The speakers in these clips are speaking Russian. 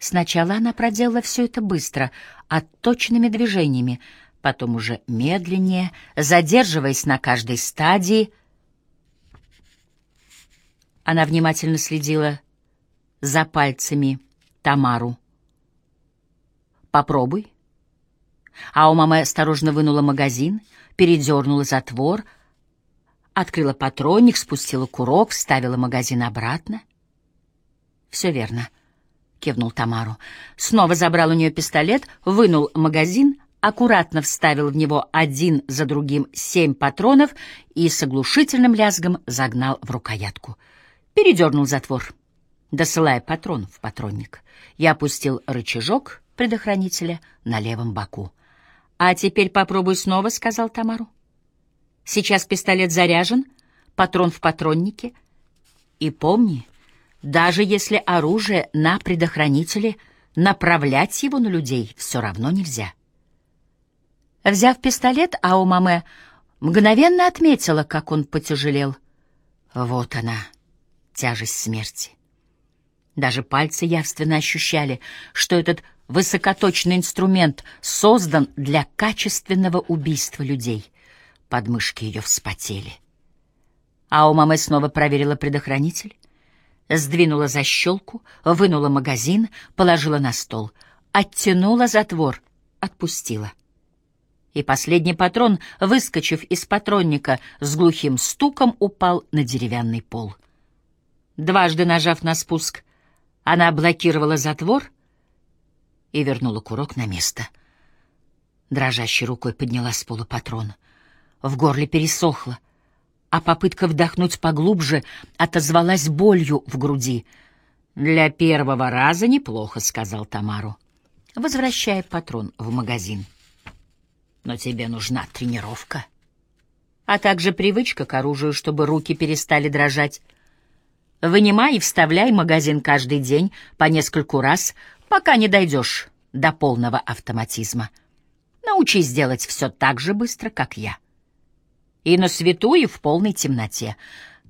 Сначала она проделала все это быстро, отточенными движениями, потом уже медленнее, задерживаясь на каждой стадии. Она внимательно следила за пальцами Тамару. «Попробуй». А у мамы осторожно вынула магазин, передернула затвор, открыла патронник, спустила курок, вставила магазин обратно. «Все верно», — кивнул Тамару. Снова забрал у нее пистолет, вынул магазин, аккуратно вставил в него один за другим семь патронов и с оглушительным лязгом загнал в рукоятку. Передернул затвор, досылая патрон в патронник. Я опустил рычажок предохранителя на левом боку. «А теперь попробуй снова», — сказал Тамару. «Сейчас пистолет заряжен, патрон в патроннике. И помни, даже если оружие на предохранителе, направлять его на людей все равно нельзя». Взяв пистолет, Аумаме мгновенно отметила, как он потяжелел. Вот она, тяжесть смерти. Даже пальцы явственно ощущали, что этот высокоточный инструмент создан для качественного убийства людей. Подмышки ее вспотели. Аумаме снова проверила предохранитель, сдвинула защелку, вынула магазин, положила на стол, оттянула затвор, отпустила и последний патрон, выскочив из патронника, с глухим стуком упал на деревянный пол. Дважды нажав на спуск, она блокировала затвор и вернула курок на место. Дрожащей рукой подняла с пола патрон. В горле пересохло, а попытка вдохнуть поглубже отозвалась болью в груди. «Для первого раза неплохо», — сказал Тамару, возвращая патрон в магазин но тебе нужна тренировка, а также привычка к оружию, чтобы руки перестали дрожать. Вынимай и вставляй магазин каждый день по нескольку раз, пока не дойдешь до полного автоматизма. Научись делать все так же быстро, как я. И на свету, и в полной темноте.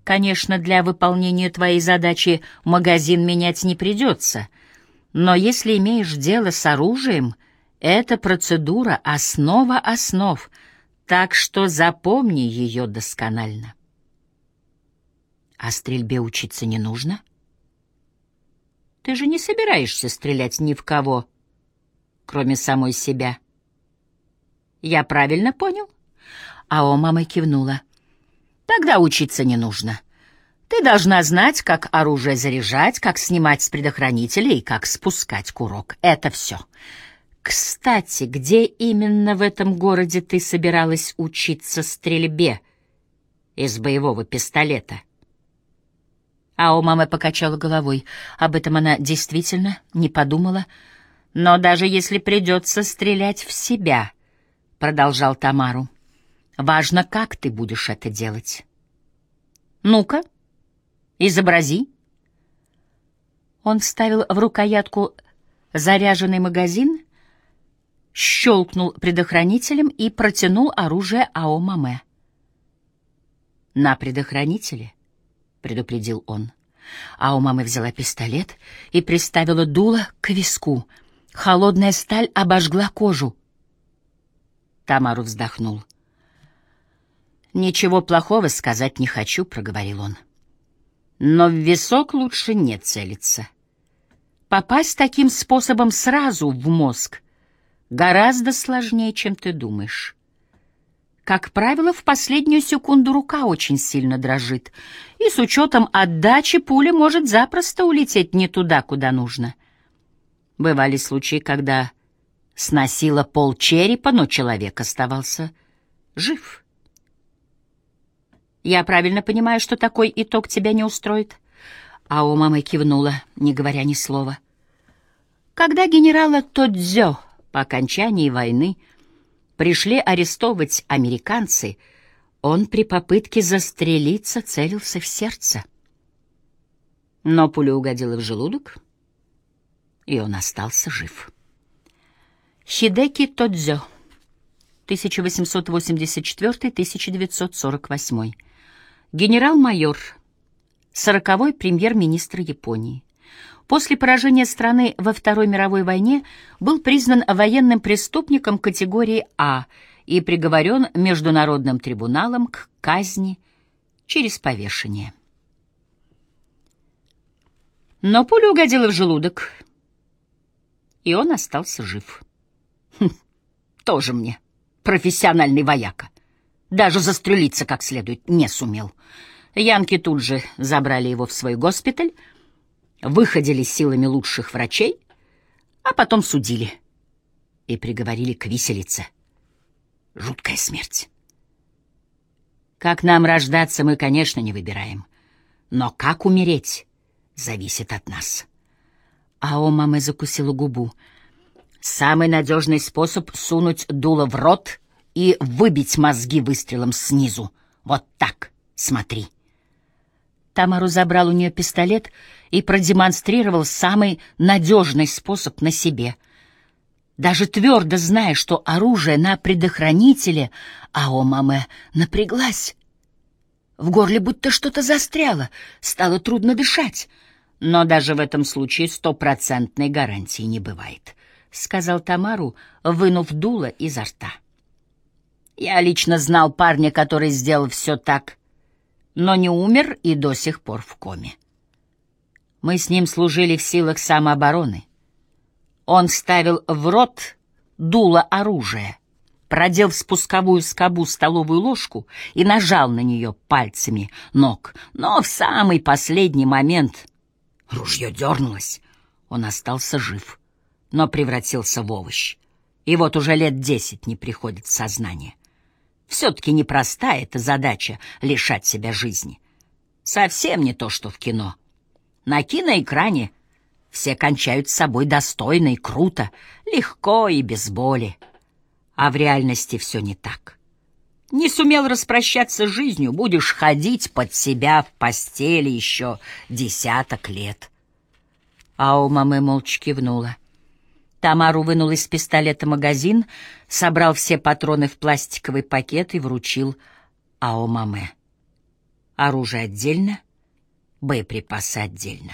Конечно, для выполнения твоей задачи магазин менять не придется, но если имеешь дело с оружием — эта процедура — основа основ, так что запомни ее досконально. А стрельбе учиться не нужно? Ты же не собираешься стрелять ни в кого, кроме самой себя. Я правильно понял? А о мама кивнула. Тогда учиться не нужно. Ты должна знать, как оружие заряжать, как снимать с предохранителя и как спускать курок. Это все. Кстати, где именно в этом городе ты собиралась учиться стрельбе из боевого пистолета? А у мамы покачала головой. Об этом она действительно не подумала. Но даже если придется стрелять в себя, продолжал Тамару, важно, как ты будешь это делать. Ну-ка, изобрази. Он вставил в рукоятку заряженный магазин щелкнул предохранителем и протянул оружие Ао Маме. «На предохранителе», — предупредил он. Ао Маме взяла пистолет и приставила дуло к виску. Холодная сталь обожгла кожу. Тамару вздохнул. «Ничего плохого сказать не хочу», — проговорил он. «Но в висок лучше не целиться. Попасть таким способом сразу в мозг — гораздо сложнее, чем ты думаешь. Как правило, в последнюю секунду рука очень сильно дрожит, и с учетом отдачи пуля может запросто улететь не туда, куда нужно. Бывали случаи, когда сносило пол черепа, но человек оставался жив. «Я правильно понимаю, что такой итог тебя не устроит?» А у мамы кивнула, не говоря ни слова. Когда генерала Тодзё по окончании войны пришли арестовывать американцы, он при попытке застрелиться целился в сердце. Но пуля угодила в желудок, и он остался жив. Хидеки Тодзё, 1884-1948, генерал-майор, сороковой премьер-министр Японии После поражения страны во Второй мировой войне был признан военным преступником категории А и приговорен Международным трибуналом к казни через повешение. Но пуля угодила в желудок, и он остался жив. Хм, тоже мне профессиональный вояка. Даже застрелиться как следует не сумел. Янки тут же забрали его в свой госпиталь, выходили силами лучших врачей, а потом судили и приговорили к виселице. Жуткая смерть. Как нам рождаться, мы, конечно, не выбираем. Но как умереть, зависит от нас. А у мамы закусила губу. Самый надежный способ — сунуть дуло в рот и выбить мозги выстрелом снизу. Вот так, смотри. Тамару забрал у нее пистолет и продемонстрировал самый надежный способ на себе. Даже твердо зная, что оружие на предохранителе, а о маме напряглась. В горле будто что-то застряло, стало трудно дышать. Но даже в этом случае стопроцентной гарантии не бывает, — сказал Тамару, вынув дуло изо рта. Я лично знал парня, который сделал все так но не умер и до сих пор в коме. Мы с ним служили в силах самообороны. Он вставил в рот дуло оружия, продел в спусковую скобу столовую ложку и нажал на нее пальцами ног. Но в самый последний момент ружье дернулось. Он остался жив, но превратился в овощ. И вот уже лет десять не приходит в сознание. Все-таки непростая эта задача — лишать себя жизни. Совсем не то, что в кино. На киноэкране все кончают с собой достойно и круто, легко и без боли. А в реальности все не так. Не сумел распрощаться с жизнью, будешь ходить под себя в постели еще десяток лет. А у мамы молча кивнула. Тамару вынул из пистолета магазин, собрал все патроны в пластиковый пакет и вручил Аомаме. Оружие отдельно, боеприпасы отдельно.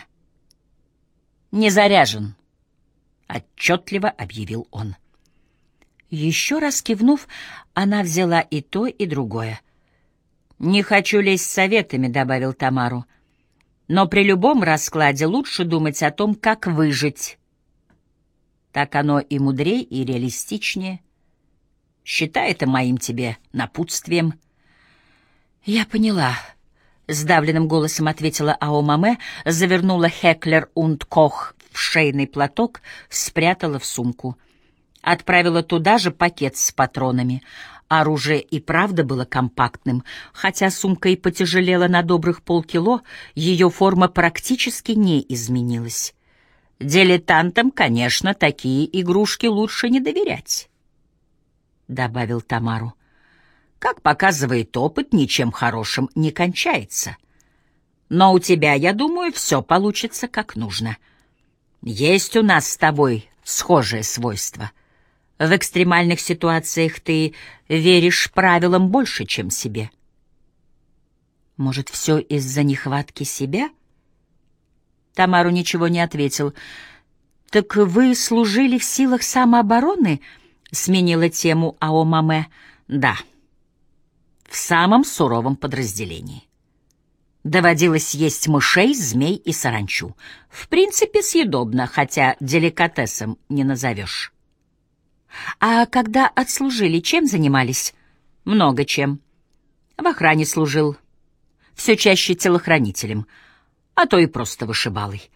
«Не заряжен», — отчетливо объявил он. Еще раз кивнув, она взяла и то, и другое. «Не хочу лезть советами», — добавил Тамару. «Но при любом раскладе лучше думать о том, как выжить». Так оно и мудрее, и реалистичнее. Считай это моим тебе напутствием. Я поняла. Сдавленным голосом ответила Аомаме, завернула Хеклер und Кох в шейный платок, спрятала в сумку. Отправила туда же пакет с патронами. Оружие и правда было компактным, хотя сумка и потяжелела на добрых полкило, ее форма практически не изменилась. Дилетантам, конечно, такие игрушки лучше не доверять, — добавил Тамару. Как показывает опыт, ничем хорошим не кончается. Но у тебя, я думаю, все получится как нужно. Есть у нас с тобой схожее свойство. В экстремальных ситуациях ты веришь правилам больше, чем себе. Может, все из-за нехватки себя — Тамару ничего не ответил. «Так вы служили в силах самообороны?» — сменила тему Аомаме. «Да, в самом суровом подразделении. Доводилось есть мышей, змей и саранчу. В принципе, съедобно, хотя деликатесом не назовешь». «А когда отслужили, чем занимались?» «Много чем. В охране служил. Все чаще телохранителем» а то и просто вышибалой.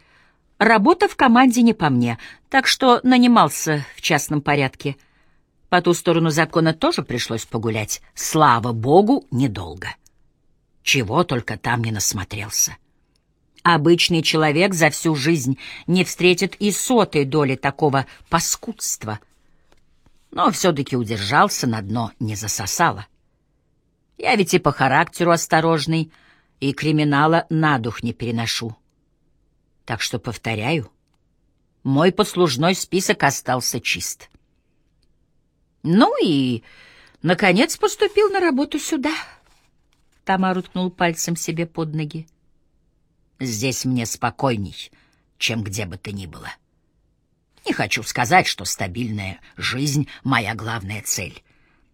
Работа в команде не по мне, так что нанимался в частном порядке. По ту сторону закона тоже пришлось погулять. Слава богу, недолго. Чего только там не насмотрелся. Обычный человек за всю жизнь не встретит и сотой доли такого паскудства. Но все-таки удержался, на дно не засосало. Я ведь и по характеру осторожный, — и криминала на дух не переношу. Так что, повторяю, мой послужной список остался чист. Ну и, наконец, поступил на работу сюда. Тамар уткнул пальцем себе под ноги. Здесь мне спокойней, чем где бы то ни было. Не хочу сказать, что стабильная жизнь — моя главная цель,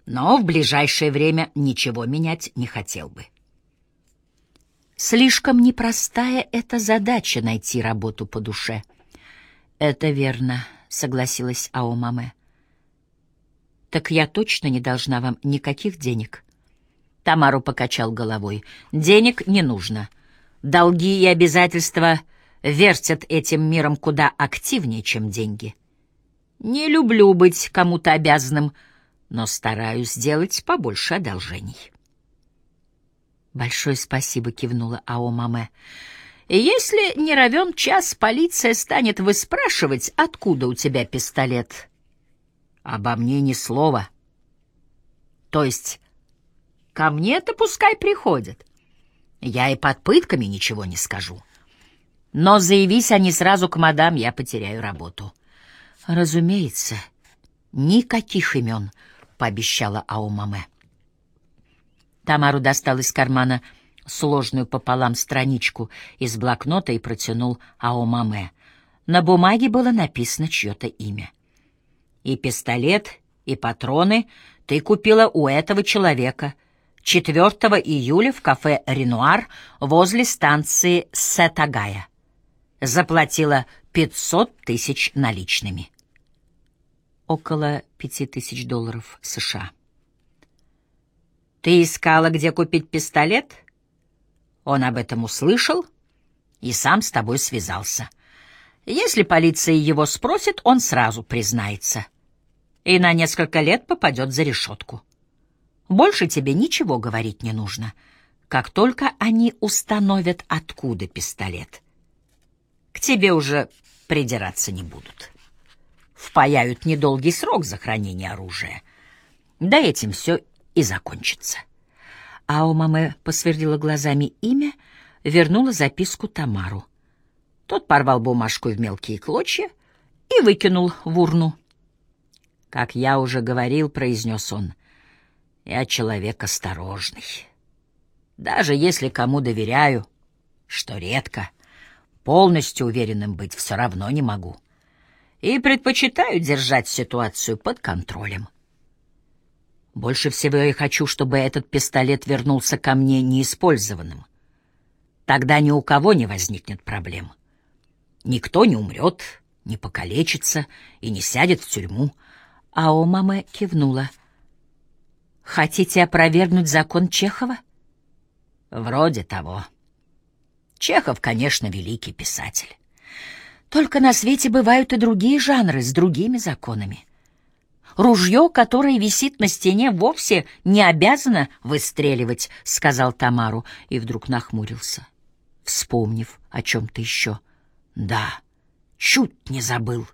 но в ближайшее время ничего менять не хотел бы. Слишком непростая эта задача — найти работу по душе. Это верно, — согласилась Аомаме. Так я точно не должна вам никаких денег. Тамару покачал головой. Денег не нужно. Долги и обязательства вертят этим миром куда активнее, чем деньги. Не люблю быть кому-то обязанным, но стараюсь сделать побольше одолжений. «Большое спасибо», — кивнула Ао Маме. «Если не равен час, полиция станет выспрашивать, откуда у тебя пистолет». «Обо мне ни слова». «То есть ко мне-то пускай приходят. Я и под пытками ничего не скажу». Но заявись они сразу к мадам, я потеряю работу. Разумеется, никаких имен, пообещала Аумаме. Тамару достал из кармана сложную пополам страничку из блокнота и протянул Аомаме. На бумаге было написано чье-то имя. И пистолет, и патроны ты купила у этого человека 4 июля в кафе «Ренуар» возле станции Сетагая заплатила 500 тысяч наличными. Около пяти тысяч долларов США. «Ты искала, где купить пистолет?» Он об этом услышал и сам с тобой связался. Если полиция его спросит, он сразу признается. И на несколько лет попадет за решетку. Больше тебе ничего говорить не нужно. Как только они установят, откуда пистолет — к тебе уже придираться не будут. Впаяют недолгий срок за хранение оружия. Да этим все и закончится. А у мамы посверлила глазами имя, вернула записку Тамару. Тот порвал бумажку в мелкие клочья и выкинул в урну. «Как я уже говорил», — произнес он, — «я человек осторожный. Даже если кому доверяю, что редко, Полностью уверенным быть все равно не могу. И предпочитаю держать ситуацию под контролем. Больше всего я хочу, чтобы этот пистолет вернулся ко мне неиспользованным. Тогда ни у кого не возникнет проблем. Никто не умрет, не покалечится и не сядет в тюрьму. А о мама кивнула. «Хотите опровергнуть закон Чехова?» «Вроде того». Чехов, конечно, великий писатель. Только на свете бывают и другие жанры с другими законами. Ружье, которое висит на стене, вовсе не обязано выстреливать, — сказал Тамару, и вдруг нахмурился, вспомнив о чем-то еще. Да, чуть не забыл.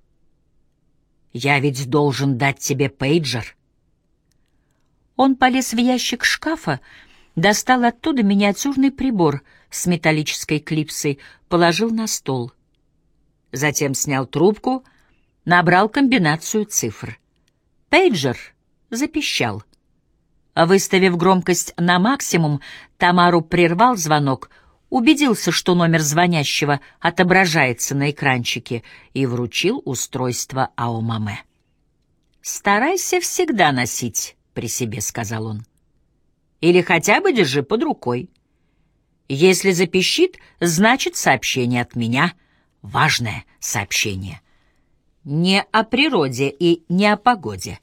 Я ведь должен дать тебе пейджер. Он полез в ящик шкафа, достал оттуда миниатюрный прибор — с металлической клипсой, положил на стол. Затем снял трубку, набрал комбинацию цифр. Пейджер запищал. Выставив громкость на максимум, Тамару прервал звонок, убедился, что номер звонящего отображается на экранчике, и вручил устройство Аомаме. «Старайся всегда носить при себе», — сказал он. «Или хотя бы держи под рукой». Если запищит, значит сообщение от меня. Важное сообщение. Не о природе и не о погоде.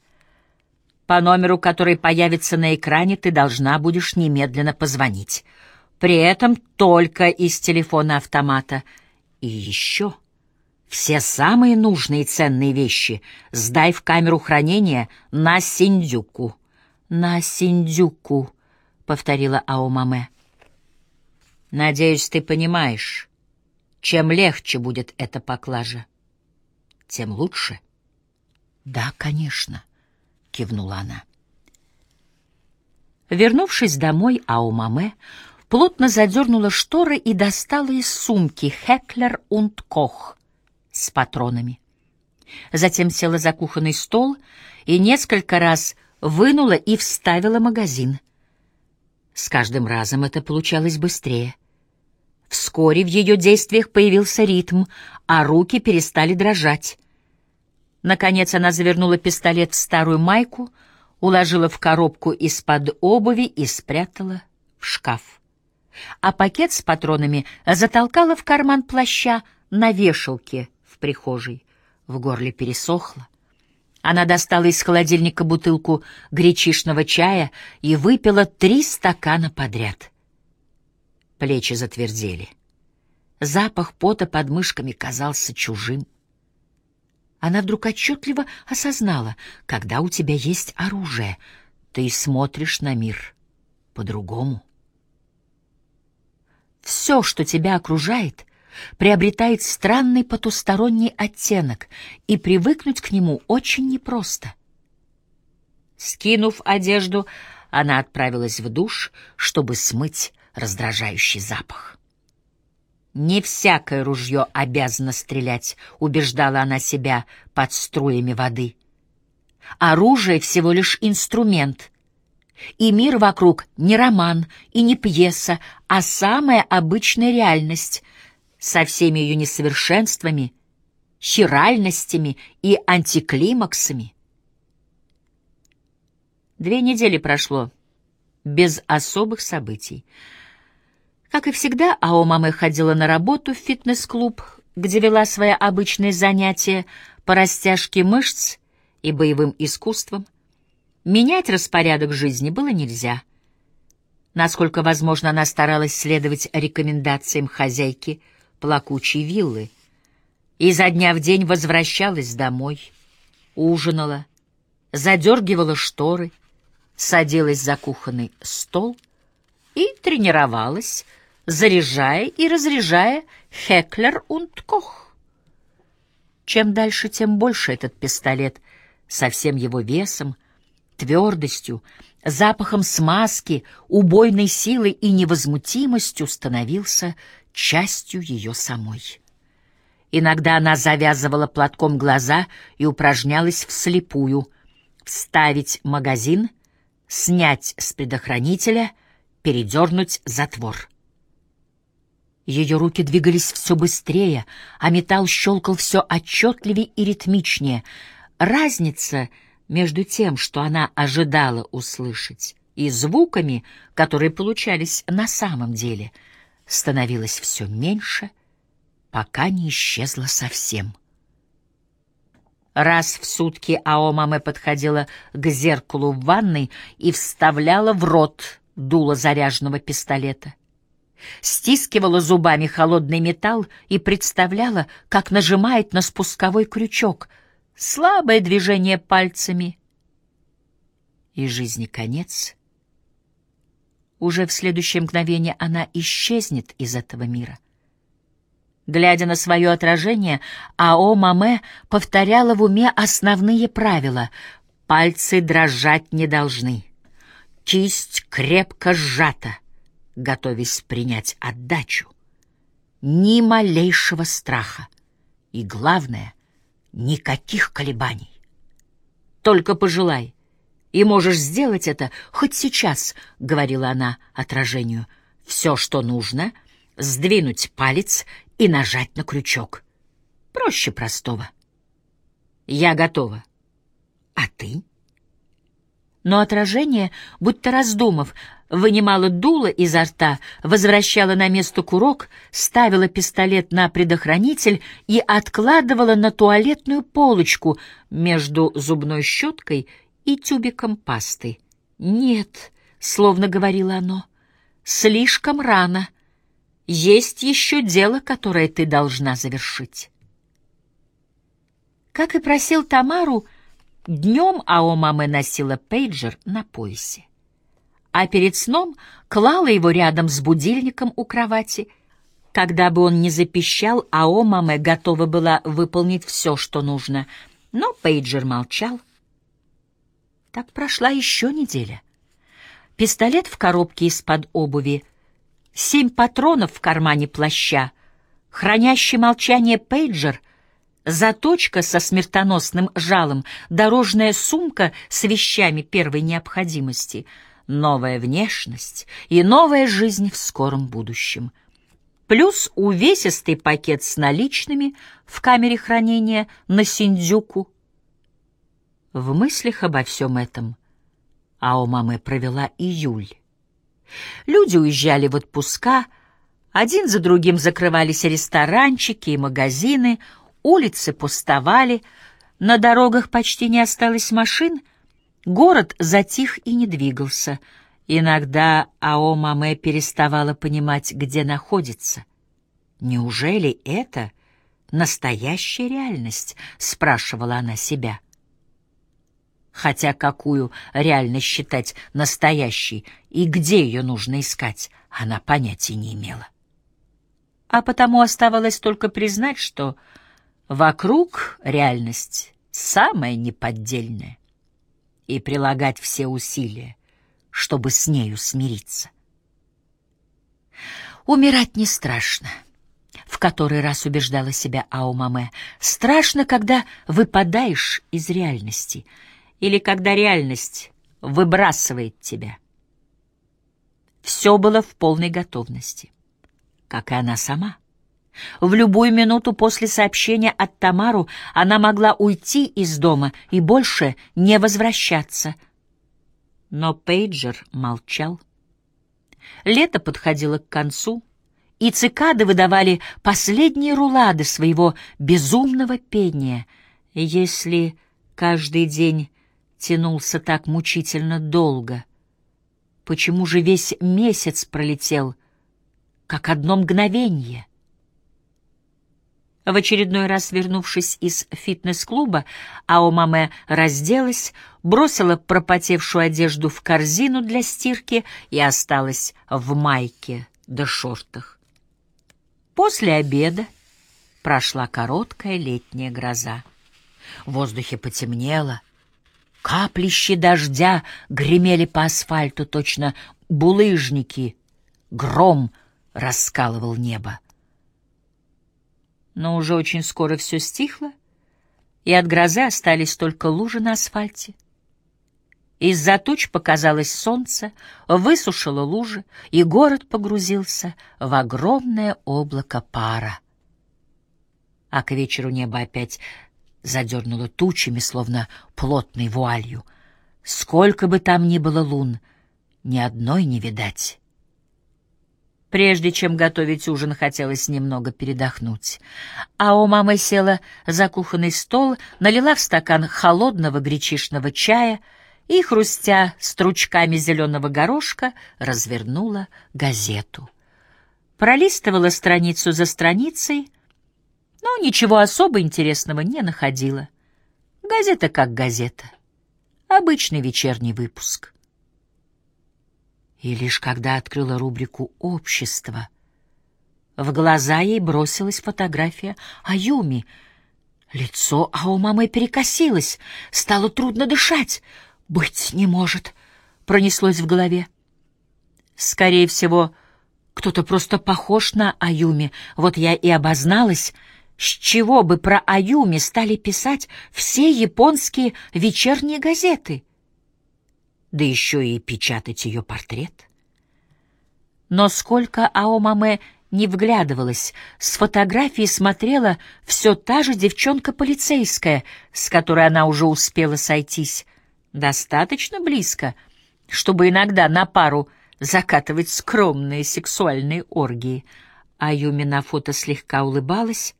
По номеру, который появится на экране, ты должна будешь немедленно позвонить. При этом только из телефона автомата. И еще все самые нужные и ценные вещи сдай в камеру хранения на Синдюку. «На Синдюку», — повторила Аомаме. Надеюсь, ты понимаешь, чем легче будет эта поклажа, тем лучше. Да, конечно, кивнула она. Вернувшись домой, Аумаме плотно задернула шторы и достала из сумки Хеклер und Кох с патронами. Затем села за кухонный стол и несколько раз вынула и вставила магазин. С каждым разом это получалось быстрее. Вскоре в ее действиях появился ритм, а руки перестали дрожать. Наконец она завернула пистолет в старую майку, уложила в коробку из-под обуви и спрятала в шкаф. А пакет с патронами затолкала в карман плаща на вешалке в прихожей. В горле пересохло. Она достала из холодильника бутылку гречишного чая и выпила три стакана подряд. Плечи затвердели. Запах пота под мышками казался чужим. Она вдруг отчетливо осознала, когда у тебя есть оружие, ты смотришь на мир по-другому. Все, что тебя окружает, приобретает странный потусторонний оттенок, и привыкнуть к нему очень непросто. Скинув одежду, она отправилась в душ, чтобы смыть раздражающий запах. «Не всякое ружье обязано стрелять», — убеждала она себя под струями воды. «Оружие — всего лишь инструмент, и мир вокруг не роман и не пьеса, а самая обычная реальность со всеми ее несовершенствами, хиральностями и антиклимаксами». Две недели прошло без особых событий. Как и всегда, Ао мама ходила на работу в фитнес-клуб, где вела свои обычные занятия по растяжке мышц и боевым искусствам. Менять распорядок жизни было нельзя. Насколько возможно, она старалась следовать рекомендациям хозяйки плакучей виллы. За дня в день возвращалась домой, ужинала, задергивала шторы, садилась за кухонный стол и тренировалась, заряжая и разряжая Хеклер und Кох. Чем дальше, тем больше этот пистолет со всем его весом, твердостью, запахом смазки, убойной силой и невозмутимостью становился частью ее самой. Иногда она завязывала платком глаза и упражнялась вслепую — вставить магазин, снять с предохранителя, передернуть затвор. Ее руки двигались все быстрее, а металл щелкал все отчетливее и ритмичнее. Разница между тем, что она ожидала услышать, и звуками, которые получались на самом деле, становилась все меньше, пока не исчезла совсем. Раз в сутки Аомаме подходила к зеркалу в ванной и вставляла в рот дуло заряженного пистолета стискивала зубами холодный металл и представляла, как нажимает на спусковой крючок. Слабое движение пальцами. И жизни конец. Уже в следующее мгновение она исчезнет из этого мира. Глядя на свое отражение, Ао Маме повторяла в уме основные правила. Пальцы дрожать не должны. Кисть крепко сжата — готовясь принять отдачу. Ни малейшего страха. И главное, никаких колебаний. Только пожелай, и можешь сделать это хоть сейчас, — говорила она отражению. Все, что нужно, — сдвинуть палец и нажать на крючок. Проще простого. Я готова. А ты? Но отражение, будто раздумав, вынимала дуло изо рта, возвращала на место курок, ставила пистолет на предохранитель и откладывала на туалетную полочку между зубной щеткой и тюбиком пасты. «Нет», — словно говорило оно, — «слишком рано. Есть еще дело, которое ты должна завершить». Как и просил Тамару, днем Аомаме носила пейджер на поясе а перед сном клала его рядом с будильником у кровати. Когда бы он не запищал, Ао Маме готова была выполнить все, что нужно, но Пейджер молчал. Так прошла еще неделя. Пистолет в коробке из-под обуви, семь патронов в кармане плаща, хранящий молчание Пейджер — заточка со смертоносным жалом, дорожная сумка с вещами первой необходимости — новая внешность и новая жизнь в скором будущем. плюс увесистый пакет с наличными в камере хранения на Синдзюку. В мыслях обо всем этом Аомаме провела июль. Люди уезжали в отпуска, один за другим закрывались ресторанчики и магазины, улицы пустовали, на дорогах почти не осталось машин, город затих и не двигался. Иногда Ао Маме переставала понимать, где находится. «Неужели это настоящая реальность?» — спрашивала она себя. Хотя какую реальность считать настоящей и где ее нужно искать, она понятия не имела. А потому оставалось только признать, что Вокруг реальность самая неподдельная, и прилагать все усилия, чтобы с нею смириться. Умирать не страшно, в который раз убеждала себя Аумаме. Страшно, когда выпадаешь из реальности или когда реальность выбрасывает тебя. Все было в полной готовности, как и она сама. В любую минуту после сообщения от Тамару она могла уйти из дома и больше не возвращаться. Но пейджер молчал. Лето подходило к концу, и цикады выдавали последние рулады своего безумного пения. Если каждый день тянулся так мучительно долго, почему же весь месяц пролетел, как одно мгновение? В очередной раз вернувшись из фитнес-клуба, Аомаме разделась, бросила пропотевшую одежду в корзину для стирки и осталась в майке да шортах. После обеда прошла короткая летняя гроза. В воздухе потемнело, каплищи дождя гремели по асфальту, точно булыжники, гром раскалывал небо но уже очень скоро все стихло, и от грозы остались только лужи на асфальте. Из-за туч показалось солнце, высушило лужи, и город погрузился в огромное облако пара. А к вечеру небо опять задернуло тучами, словно плотной вуалью. Сколько бы там ни было лун, ни одной не видать. Прежде чем готовить ужин, хотелось немного передохнуть. А у мамы села за кухонный стол, налила в стакан холодного гречишного чая и, хрустя стручками зеленого горошка, развернула газету. Пролистывала страницу за страницей, но ничего особо интересного не находила. Газета как газета. Обычный вечерний выпуск. И лишь когда открыла рубрику «Общество», в глаза ей бросилась фотография Аюми. Лицо Аумамы перекосилось, стало трудно дышать. «Быть не может», — пронеслось в голове. Скорее всего, кто-то просто похож на Аюми, вот я и обозналась, с чего бы про Аюми стали писать все японские вечерние газеты — да еще и печатать ее портрет. Но сколько Аомаме не вглядывалась, с фотографии смотрела все та же девчонка-полицейская, с которой она уже успела сойтись, достаточно близко, чтобы иногда на пару закатывать скромные сексуальные оргии. А Юми на фото слегка улыбалась,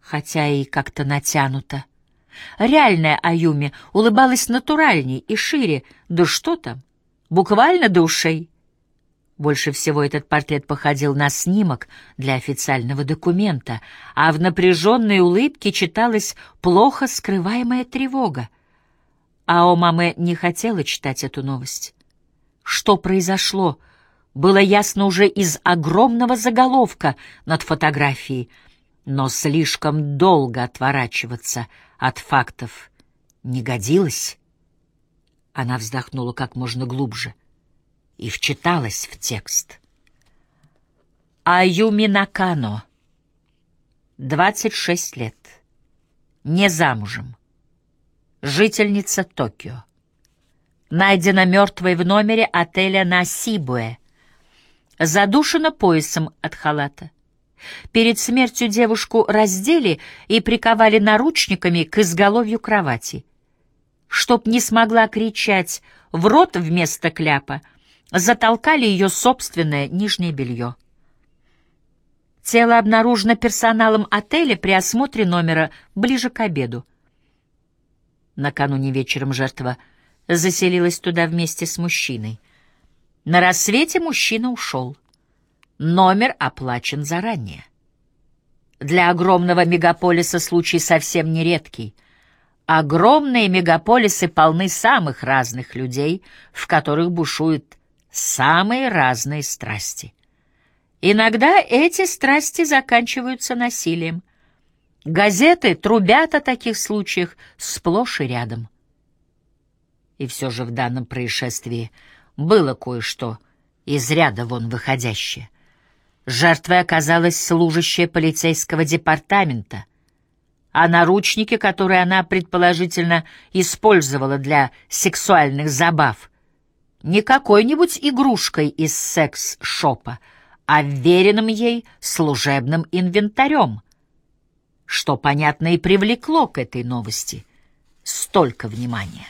хотя и как-то натянуто. Реальная Аюми улыбалась натуральней и шире, да что там, буквально до ушей. Больше всего этот портрет походил на снимок для официального документа, а в напряженной улыбке читалась плохо скрываемая тревога. А Омаме не хотела читать эту новость. Что произошло, было ясно уже из огромного заголовка над фотографией, но слишком долго отворачиваться — от фактов не годилось. Она вздохнула как можно глубже и вчиталась в текст. Аюми Накано, 26 лет, не замужем, жительница Токио. Найдена мертвой в номере отеля на Сибуэ. задушена поясом от халата. Перед смертью девушку раздели и приковали наручниками к изголовью кровати. Чтоб не смогла кричать в рот вместо кляпа, затолкали ее собственное нижнее белье. Тело обнаружено персоналом отеля при осмотре номера ближе к обеду. Накануне вечером жертва заселилась туда вместе с мужчиной. На рассвете мужчина ушел. Номер оплачен заранее. Для огромного мегаполиса случай совсем нередкий. Огромные мегаполисы полны самых разных людей, в которых бушуют самые разные страсти. Иногда эти страсти заканчиваются насилием. Газеты трубят о таких случаях сплошь и рядом. И все же в данном происшествии было кое-что из ряда вон выходящее. Жертвой оказалась служащая полицейского департамента, а наручники, которые она предположительно использовала для сексуальных забав, не какой-нибудь игрушкой из секс-шопа, а веренным ей служебным инвентарем, что, понятно, и привлекло к этой новости столько внимания.